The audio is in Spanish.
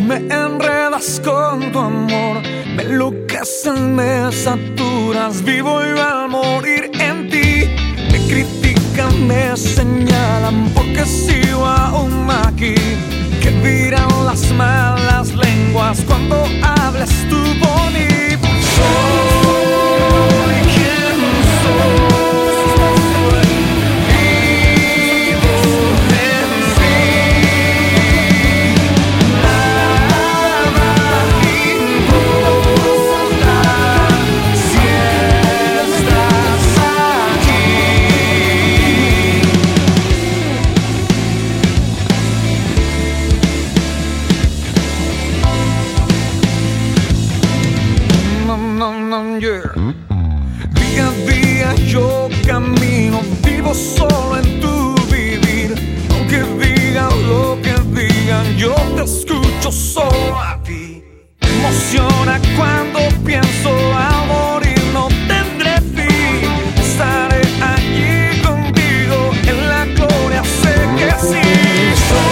das con tu amor. Me enloquecen, me saturas, vivo y al morir en ti. Me critican, me señalan porque sigo Día a día yo camino, vivo solo en tu vivir. Aunque digan lo que digan, yo te escucho solo a ti. Emociona cuando pienso a morir, no tendré fin. Estaré allí contigo, en la gloria sé que sí.